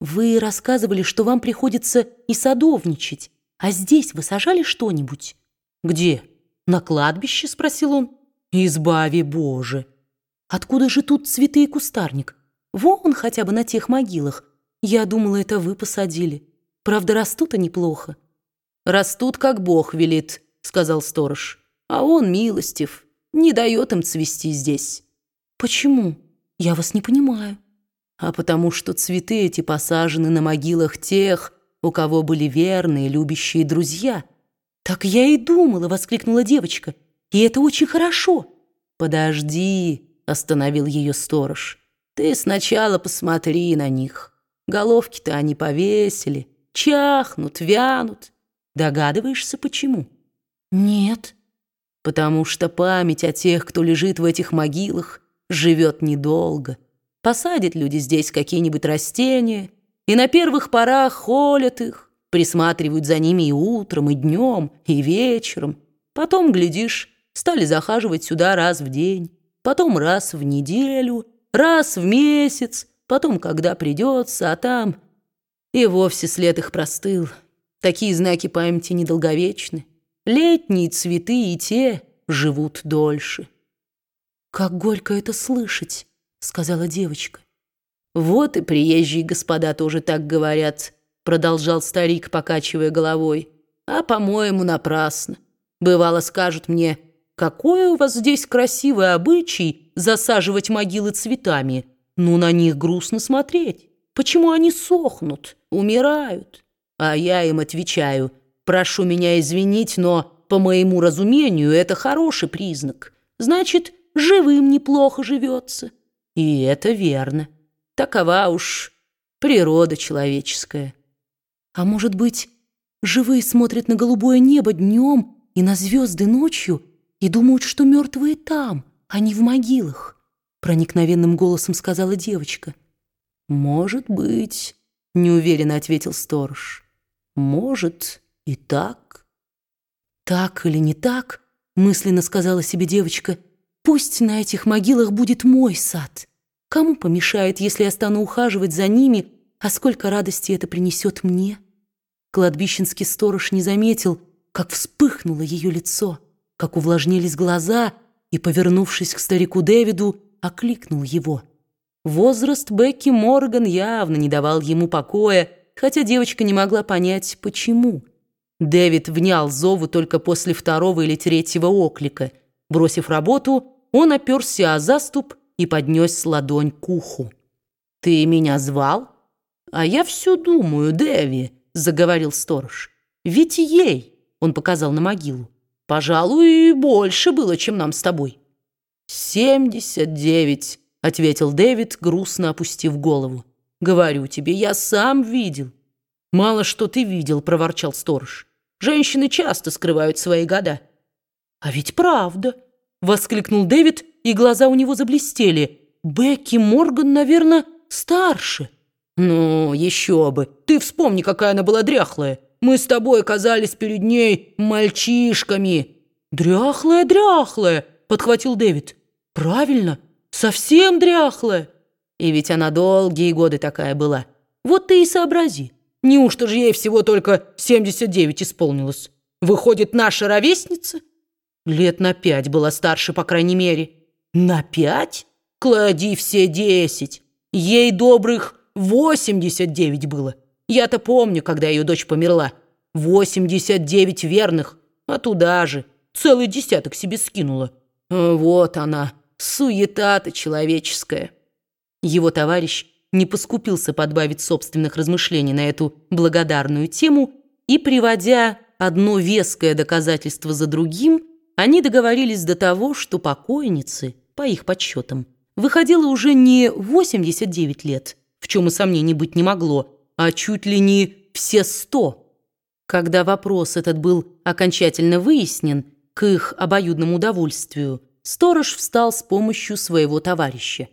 Вы рассказывали, что вам приходится и садовничать. А здесь вы сажали что-нибудь? Где? На кладбище? Спросил он. Избави Боже. Откуда же тут цветы и кустарник? Вон хотя бы на тех могилах. Я думала, это вы посадили. Правда, растут они плохо. Растут, как Бог велит, сказал сторож. А он милостив, не дает им цвести здесь. Почему? Я вас не понимаю. А потому что цветы эти посажены на могилах тех, у кого были верные, любящие друзья. «Так я и думала!» — воскликнула девочка. «И это очень хорошо!» «Подожди!» — остановил ее сторож. «Ты сначала посмотри на них. Головки-то они повесили, чахнут, вянут. Догадываешься, почему?» «Нет». «Потому что память о тех, кто лежит в этих могилах, живет недолго. Посадят люди здесь какие-нибудь растения» и на первых порах холят их, присматривают за ними и утром, и днем, и вечером. Потом, глядишь, стали захаживать сюда раз в день, потом раз в неделю, раз в месяц, потом, когда придется, а там... И вовсе след их простыл. Такие знаки памяти недолговечны. Летние цветы и те живут дольше. «Как горько это слышать», — сказала девочка. «Вот и приезжие господа тоже так говорят», — продолжал старик, покачивая головой. «А, по-моему, напрасно. Бывало, скажут мне, какой у вас здесь красивый обычай засаживать могилы цветами. Ну, на них грустно смотреть. Почему они сохнут, умирают?» А я им отвечаю, «Прошу меня извинить, но, по моему разумению, это хороший признак. Значит, живым неплохо живется». И это верно. Такова уж природа человеческая. А может быть, живые смотрят на голубое небо днем и на звезды ночью и думают, что мертвые там, а не в могилах? Проникновенным голосом сказала девочка. «Может быть», — неуверенно ответил сторож. «Может и так». «Так или не так?» — мысленно сказала себе девочка. «Пусть на этих могилах будет мой сад». Кому помешает, если я стану ухаживать за ними, а сколько радости это принесет мне? Кладбищенский сторож не заметил, как вспыхнуло ее лицо, как увлажнились глаза, и, повернувшись к старику Дэвиду, окликнул его. Возраст Бекки Морган явно не давал ему покоя, хотя девочка не могла понять, почему. Дэвид внял зову только после второго или третьего оклика. Бросив работу, он оперся о заступ и поднес ладонь к уху. «Ты меня звал?» «А я все думаю, Дэви», — заговорил сторож. «Ведь ей», — он показал на могилу, «пожалуй, больше было, чем нам с тобой». «Семьдесят девять», — ответил Дэвид, грустно опустив голову. «Говорю тебе, я сам видел». «Мало что ты видел», — проворчал сторож. «Женщины часто скрывают свои года». «А ведь правда», — воскликнул Дэвид, и глаза у него заблестели. «Бекки Морган, наверное, старше». «Ну, еще бы! Ты вспомни, какая она была дряхлая. Мы с тобой оказались перед ней мальчишками». «Дряхлая, дряхлая!» — подхватил Дэвид. «Правильно, совсем дряхлая». И ведь она долгие годы такая была. Вот ты и сообрази. Неужто же ей всего только 79 исполнилось? Выходит, наша ровесница?» Лет на пять была старше, по крайней мере. На пять? Клади все десять. Ей добрых восемьдесят девять было. Я-то помню, когда ее дочь померла. Восемьдесят девять верных, а туда же. Целый десяток себе скинула. Вот она, суета-то человеческая. Его товарищ не поскупился подбавить собственных размышлений на эту благодарную тему и, приводя одно веское доказательство за другим, они договорились до того, что покойницы, по их подсчетам, выходило уже не 89 лет, в чем и сомнений быть не могло, а чуть ли не все сто. Когда вопрос этот был окончательно выяснен, к их обоюдному удовольствию, сторож встал с помощью своего товарища.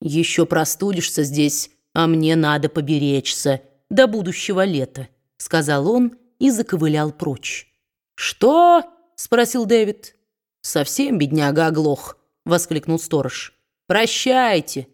«Еще простудишься здесь, а мне надо поберечься до будущего лета», сказал он и заковылял прочь. «Что?» спросил Дэвид. «Совсем бедняга оглох», — воскликнул сторож. «Прощайте,